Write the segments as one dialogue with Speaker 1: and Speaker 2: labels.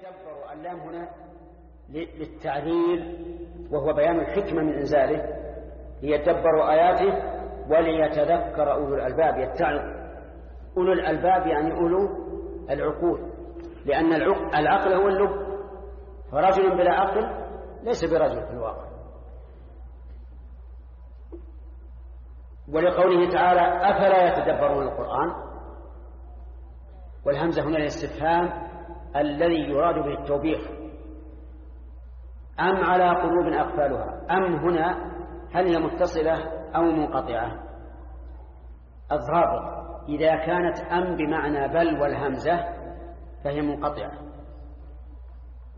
Speaker 1: ليتدبروا اللام هنا للتعليل وهو بيان الحكمة من إنزاله ليتدبروا آياته وليتذكر أولو الألباب. يتعظ أولو الألباب يعني أولو العقول لأن العقل هو اللب فرجل بلا عقل ليس برجل في الواقع. ولقوله تعالى أفلا يتدبرون القرآن؟ والهمزة هنا الاستفهام الذي يراد به التوبيخ. أم على قلوب أقفالها؟ أم هنا هل هي متصلة أو منقطعة؟ الضابط إذا كانت أم بمعنى بل والهمزة فهي منقطعة.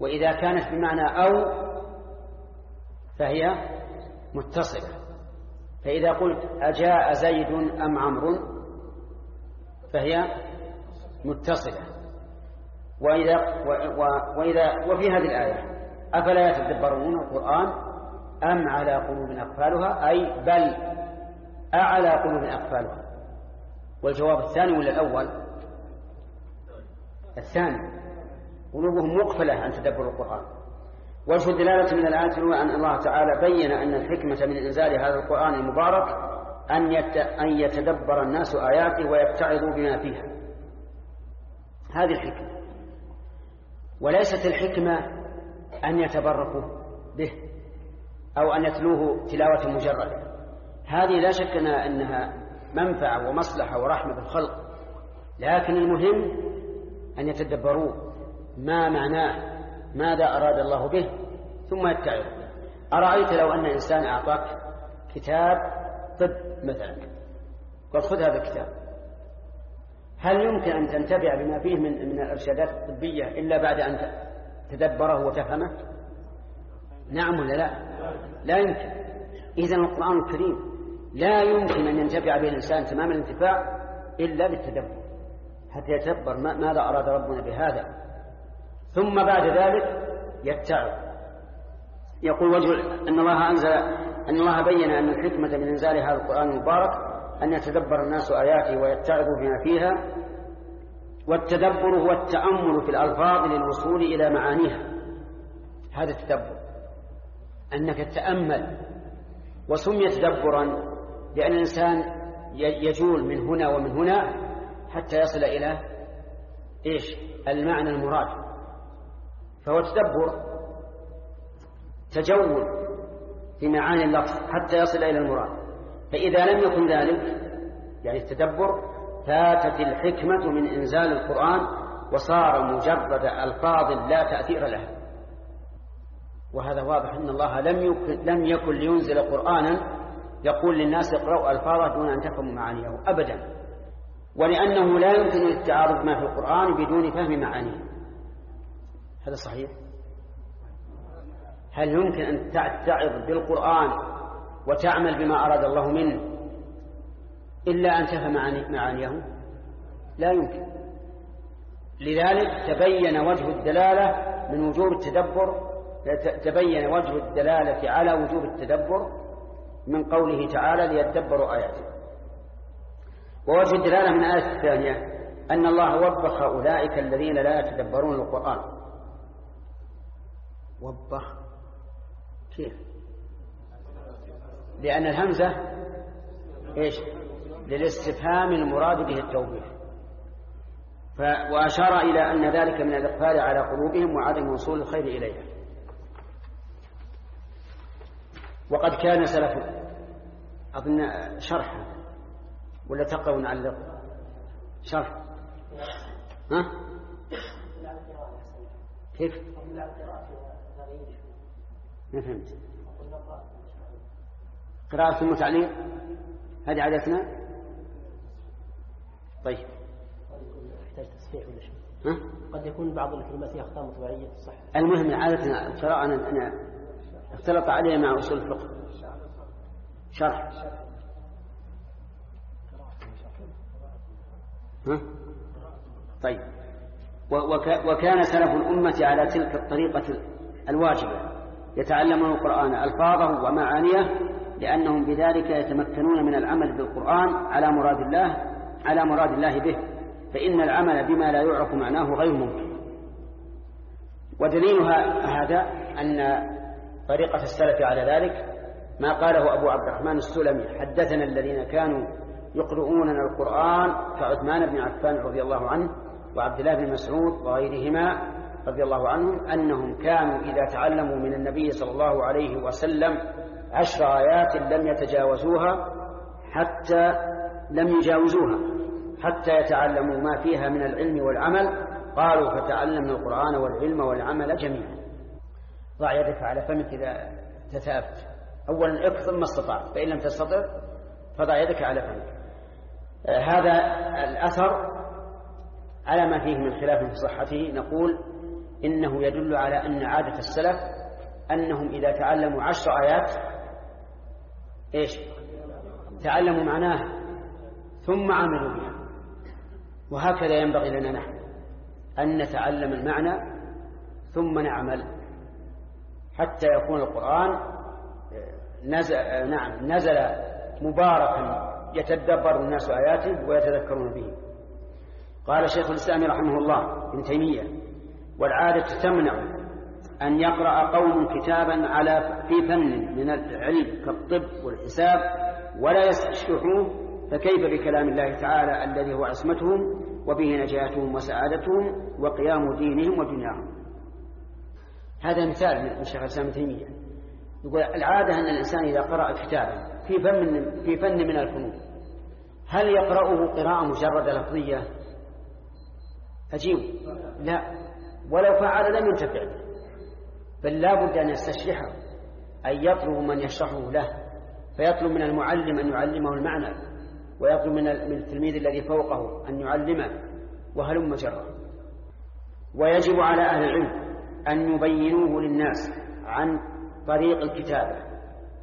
Speaker 1: وإذا كانت بمعنى أو فهي متصلة. فإذا قلت أجاء زيد أم عمرو فهي متصلة. وإذا, وإذا وفي هذه الآية أفلا يتدبرون القرآن أم على قلوب أقفالها؟ أي بل أعلى قلوب أقفالها. والجواب الثاني ولا الأول؟ الثاني. قلوبهم مقفلة عن تدبر القرآن. وجه الدلالة من الآية هو أن الله تعالى بين أن الحكمة من إنزال هذا القرآن المبارك أن أن يتدبر الناس آياته ويبتعظوا بما فيها. هذه الحكمة. وليست الحكمة أن يتبركوا به أو أن يتلوه تلاوة مجردة هذه لا شك أنها منفعة ومصلحة ورحمة بالخلق. لكن المهم أن يتدبروه ما معناه ماذا أراد الله به ثم يتعظ. أرأيت لو أن إنسان أعطاك كتاب طب مثلا قال خذ هذا الكتاب. هل يمكن أن تنتفع بما فيه من من الإرشادات الطبية إلا بعد أن تدبره وتفهمه؟ نعم ولا لا؟ لا يمكن. إذا القرآن الكريم لا يمكن أن ينتفع به الإنسان تمام الانتفاع إلا بالتدبر. حتى يتدبر ماذا أراد ربنا بهذا. ثم بعد ذلك يتعظ. يقول وجه أن الله أنزل أن الله بين أن الحكمة من إنزال هذا القرآن المبارك أن يتدبر الناس آياته ويتعظوا فيما فيها والتدبر هو التأمل في الألفاظ للوصول إلى معانيها. هذا التدبر. أنك تتأمل وسمي تدبرا لأن الإنسان يجول من هنا ومن هنا حتى يصل إلى إيش؟ المعنى المراد. فهو تدبر تجول في معاني اللفظ حتى يصل إلى المراد. فإذا لم يكن ذلك يعني التدبر فاتت الحكمة من إنزال القرآن وصار مجرد ألفاظ لا تأثير لها. وهذا واضح أن الله لم يكن, لم يكن لينزل قرآنا يقول للناس اقرأوا ألفاظه دون أن تفهموا معانيه أبدا. ولأنه لا يمكن التعارض ما في القرآن بدون فهم معانيه. هذا صحيح؟ هل يمكن أن تعتعظ بالقرآن وتعمل بما أراد الله منه إلا أن تفهم معانيه. لا يمكن. لذلك تبين وجه الدلالة من وجوب التدبر تبين وجه الدلالة على وجوب التدبر من قوله تعالى ليتدبروا آياته. ووجه الدلالة من الآية الثانية أن الله وبخ أولئك الذين لا يتدبرون القرآن. وبخ. كيف؟ لأن الهمزة إيش؟ للاستفهام المراد به التوبيخ. ف... وأشار إلى أن ذلك من الإقبال على قلوبهم وعدم وصول الخير إليها. وقد كان سلف أظن شرح ولا تقرأ نعلق؟ شرح. ها؟ كيف؟ ما فهمت. قراءة ثم تعليق هذه عادتنا طيب.
Speaker 2: يحتاج تصحيح ولا شيء؟ قد يكون بعض الكلمات فيها اخطاء مطبعيه
Speaker 1: المهم عادتنا القراءة أنا, أنا اختلط علي مع أصول الفقه. شرح. ها؟ طيب. وكان سلف الأمة على تلك الطريقة الواجبة. يتعلمون القرآن ألفاظه ومعانيه لأنهم بذلك يتمكنون من العمل بالقرآن على مراد الله على مراد الله به. فإن العمل بما لا يعرف معناه غير ممكن. ودليل هذا أن طريقة السلف على ذلك ما قاله أبو عبد الرحمن السلمي حدثنا الذين كانوا يقرؤوننا القرآن كعثمان بن عفان رضي الله عنه وعبد الله بن مسعود وغيرهما رضي الله عنهم أنهم كانوا إذا تعلموا من النبي صلى الله عليه وسلم عشر آيات لم يتجاوزوها حتى لم يجاوزوها حتى يتعلموا ما فيها من العلم والعمل. قالوا فتعلمنا القرآن والعلم والعمل جميعا. ضع يدك على فمك إذا تثابت. أولا أكثر ثم استطعت فإن لم تستطع فضع يدك على فمك. آه هذا الأثر على ما فيه من خلاف في صحته. نقول إنه يدل على أن عادة السلف أنهم إذا تعلموا عشر آيات إيش؟ تعلموا معناها ثم عملوا بها. وهكذا ينبغي لنا نحن أن نتعلم المعنى ثم نعمل. حتى يكون القرآن نزل, نعم نزل مباركا يتدبر الناس آياته ويتذكرون به. قال شيخ الإسلام رحمه الله ابن تيمية والعادة تمنع أن يقرأ قوم كتابا على في فن من العلم كالطب والحساب ولا يستشرحوه فكيف بكلام الله تعالى الذي هو عصمتهم وبه نجاتهم وسعادتهم وقيام دينهم ودنياهم؟ هذا مثال من شيخ الإسلام ابن تيمية. يقول العادة أن الإنسان إذا قرأ كتابا في فن في فن من الفنون هل يقرأه قراءة مجرده لفظية؟ أجيب. لا. ولو فعل لم ينتفع به. بل لا بد أن يستشرحه أن يطلب من يشرحه له فيطلب من المعلم أن يعلمه المعنى ويطلب من التلميذ الذي فوقه أن يعلمه وهلم جرا ويجب على أهل العلم أن يبينوه للناس عن طريق الكتابة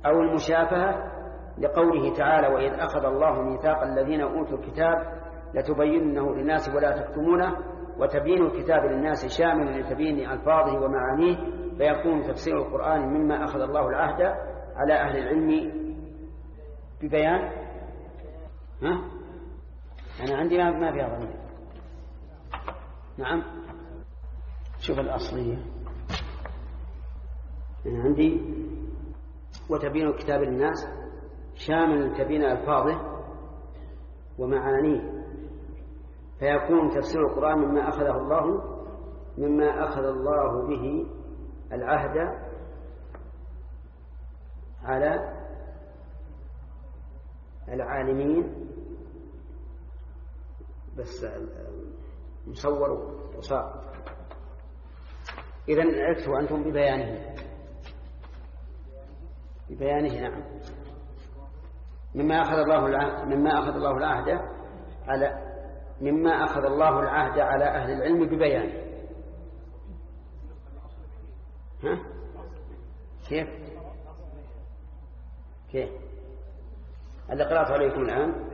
Speaker 1: أو المشافهة لقوله تعالى وإذ أخذ الله ميثاق الذين أوتوا الكتاب لتبيننه للناس ولا تكتمونه وتبيين الكتاب للناس شامل لتبيين ألفاظه ومعانيه فيكون تفسير القرآن مما أخذ الله العهد على أهل العلم ببيان؟ ها؟ أنا عندي ما فيها ضمير نعم. شوف الأصلية. أنا عندي وتبين الكتاب للناس شامل تبين ألفاظه ومعانيه. فيكون تفسير القرآن مما أخذه الله مما أخذ الله به العهد على العالمين بس مصور وصار. إذا عرفتوا أنتم ببيانه. ببيانه نعم. مما أخذ الله مما أخذ الله العهد على مما أخذ الله العهد على أهل العلم ببيانه. ها؟ كيف؟ كيف؟ اللي قرأت عليكم الآن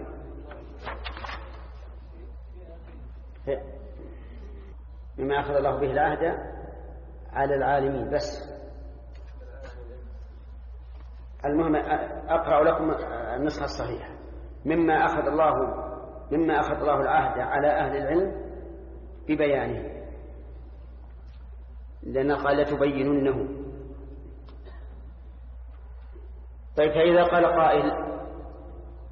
Speaker 1: مما أخذ الله به العهد على العالمين بس المهم أقرأ لكم النسخة الصحيحة مما أخذ الله مما أخذ الله العهد على أهل العلم ببيانه لأن قال لتبيننه. طيب فإذا قال قائل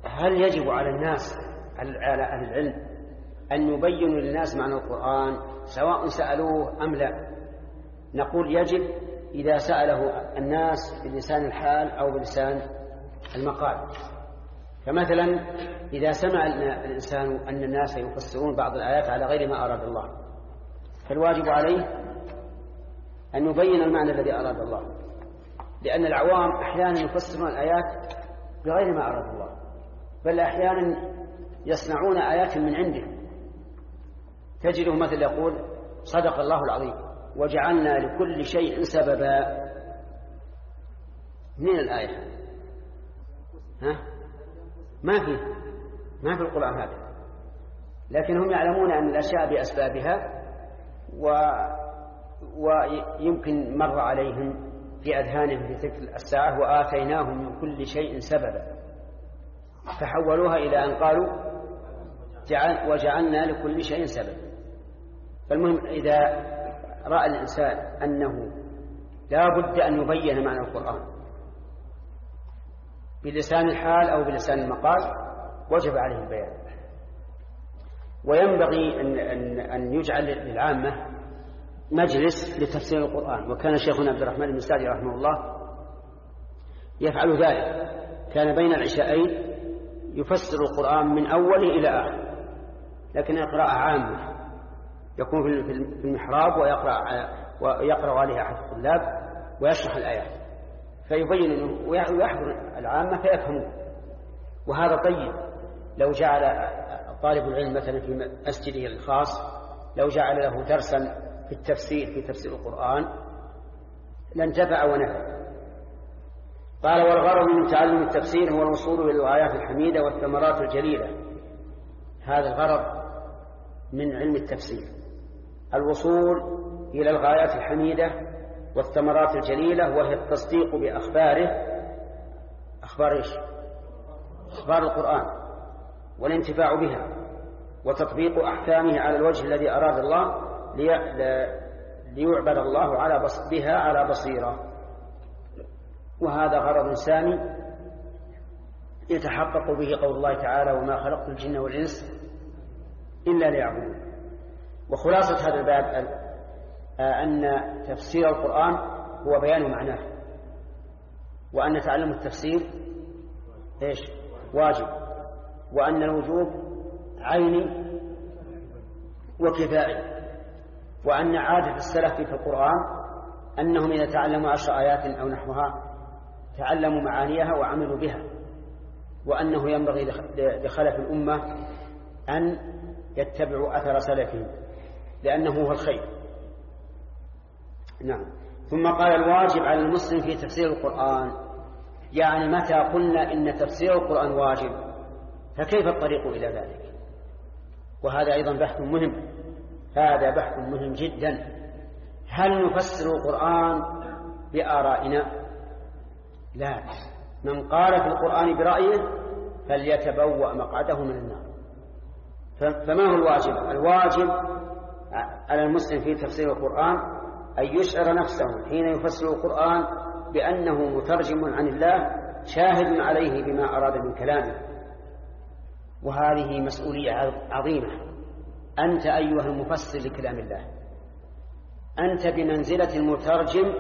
Speaker 1: هل يجب على الناس على أهل العلم أن يبينوا للناس معنى القرآن سواء سألوه أم لا؟ نقول يجب إذا سأله الناس بلسان الحال أو بلسان المقال. فمثلا إذا سمع الإنسان أن الناس يفسرون بعض الآيات على غير ما أراد الله فالواجب عليه أن يبين المعنى الذي أراد الله. لأن العوام أحيانا يفسرون الآيات بغير ما أراد الله. بل أحيانا يصنعون آيات من عنده. تجده مثل يقول صدق الله العظيم. وجعلنا لكل شيء سببا. من الآية؟ ها؟ ما في. ما في القرآن هذا. لكن هم يعلمون أن الأشياء بأسبابها و ويمكن مر عليهم في أذهانهم في تلك الساعة وآتيناهم من كل شيء سببا. فحولوها إلى أن قالوا جعل وجعلنا لكل شيء سبب فالمهم إذا رأى الإنسان أنه لا بد أن يبين معنى القرآن بلسان الحال أو بلسان المقال وجب عليه البيان. وينبغي أن, أن, أن يجعل للعامة مجلس لتفسير القرآن وكان شيخنا عبد الرحمن بن سعدي رحمه الله يفعل ذلك. كان بين العشاءين يفسر القرآن من أوله إلى آخره لكنها قراءة عامة. يكون في المحراب ويقرأ ويقرأ عليها أحد الطلاب ويشرح الآيات. فيبين ويحضر العامة فيفهمون. وهذا طيب. لو جعل طالب العلم مثلا في مسجده الخاص لو جعل له درسا في التفسير في تفسير القرآن لانتفع ونفع قال والغرض من تعلم التفسير هو الوصول إلى الآيات الحميدة والثمرات الجليلة. هذا الغرض من علم التفسير. الوصول إلى الغايات الحميدة والثمرات الجليلة وهي التصديق بأخباره. أخبار إيش؟ أخبار القرآن والانتفاع بها وتطبيق أحكامه على الوجه الذي أراد الله. ليعبد الله على بها على بصيرة. وهذا غرض ثاني يتحقق به قول الله تعالى وما خلقت الجن والإنس إلا ليعبدون. وخلاصة هذا الباب أن تفسير القرآن هو بيان معناه. وأن تعلم التفسير إيش؟ واجب. وأن الوجوب عيني وكفائي. وأن عادة السلف في القرآن أنهم إذا تعلموا عشر آيات أو نحوها تعلموا معانيها وعملوا بها وأنه ينبغي لخلف الأمة أن يتبعوا أثر سلفهم لأنه هو الخير. نعم. ثم قال الواجب على المسلم في تفسير القرآن يعني متى قلنا إن تفسير القرآن واجب فكيف الطريق إلى ذلك؟ وهذا أيضا بحث مهم. هذا بحث مهم جدا. هل نفسر القرآن بآرائنا؟ لا. من قال في القرآن برأيه فليتبوأ مقعده من النار. فما هو الواجب؟ الواجب على المسلم في تفسير القرآن أن يشعر نفسه حين يفسر القرآن بأنه مترجم عن الله شاهد عليه بما أراد من كلامه. وهذه مسؤولية عظيمة. أنت أيها المفسر لكلام الله. أنت بمنزلة المترجم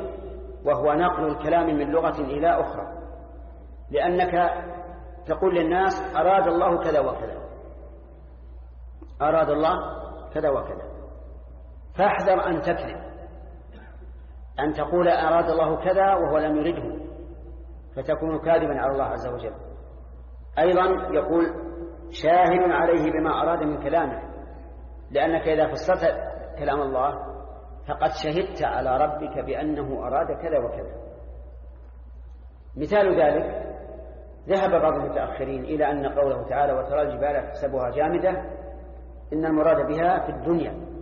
Speaker 1: وهو نقل الكلام من لغة إلى أخرى. لأنك تقول للناس أراد الله كذا وكذا. أراد الله كذا وكذا. فاحذر أن تكذب. أن تقول أراد الله كذا وهو لم يرده. فتكون كاذبا على الله عز وجل. أيضا يقول شاهد عليه بما أراد من كلامه. لأنك إذا فسرت كلام الله فقد شهدت على ربك بأنه أراد كذا وكذا. مثال ذلك ذهب بعض المتأخرين إلى أن قوله تعالى وترى الجبال تحسبها جامدة إن المراد بها في الدنيا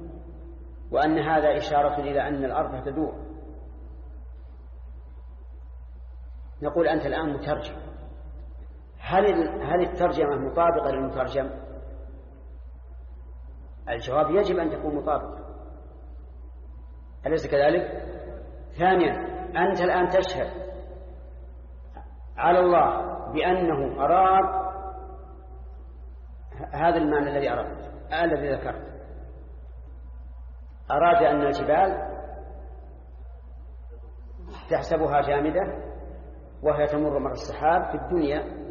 Speaker 1: وأن هذا إشارة إلى أن الأرض تدور. نقول أنت الآن مترجم. هل هل الترجمة مطابقة للمترجم؟ الجواب يجب أن تكون مطابقة. أليس كذلك؟ ثانيا أنت الآن تشهد على الله بأنه أراد هذا المعنى الذي أردت الذي ذكرت. أراد أن الجبال تحسبها جامدة وهي تمر مر السحاب في الدنيا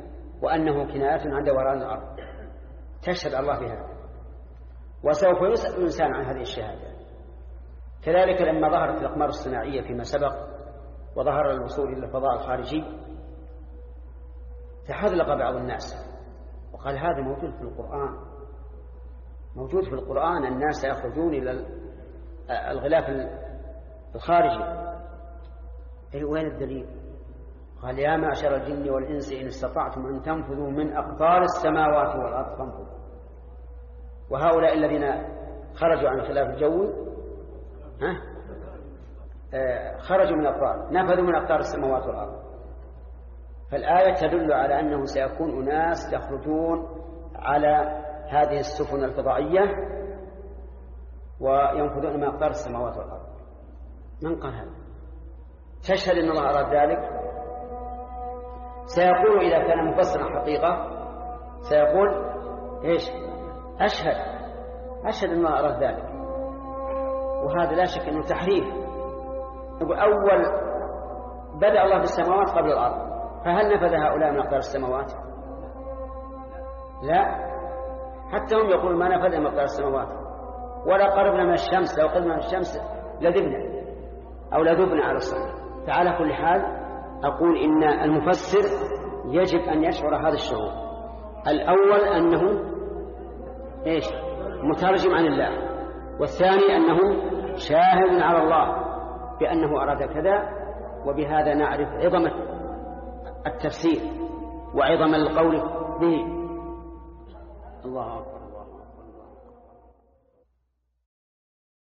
Speaker 1: وأنه كناية عن دوران الأرض. تشهد الله بها وسوف يسأل الإنسان عن هذه الشهادة. كذلك لما ظهرت الأقمار الصناعية فيما سبق وظهر الوصول إلى الفضاء الخارجي تحذلق بعض الناس. وقال هذا موجود في القرآن. موجود في القرآن الناس يخرجون إلى الغلاف الخارجي. أي وين الدليل؟ قال يا معشر الجن والإنس إن استطعتم أن تنفذوا من أقطار السماوات والأرض فانفذوا. وهؤلاء الذين خرجوا عن خلاف الجوي ها؟ آه، خرجوا من أقطار نفذوا من أقطار السماوات والأرض. فالآية تدل على أنه سيكون أناس يخرجون على هذه السفن الفضائية وينفذون من أقطار السماوات والأرض. من قال هذا؟ تشهد أن الله أراد ذلك؟ سيقول إذا كان مفسرا حقيقة سيقول إيش؟ أشهد أشهد الله أراد ذلك. وهذا لا شك أنه تحريف. يقول أول بدأ الله بالسماوات قبل الأرض. فهل نفذ هؤلاء من أقدار السماوات؟ لا. حتى هم يقولون ما نفذ مقدار السماوات. ولا قربنا من الشمس لو قربنا من الشمس لذبنا أو لذبنا على الصلاة فعلى كل حال أقول إن المفسر يجب أن يشعر هذا الشعور. الأول أنه إيش؟ مترجم عن الله. والثاني أنه شاهد على الله بأنه أراد كذا وبهذا نعرف عظمة التفسير وعظم القول به. الله أكبر.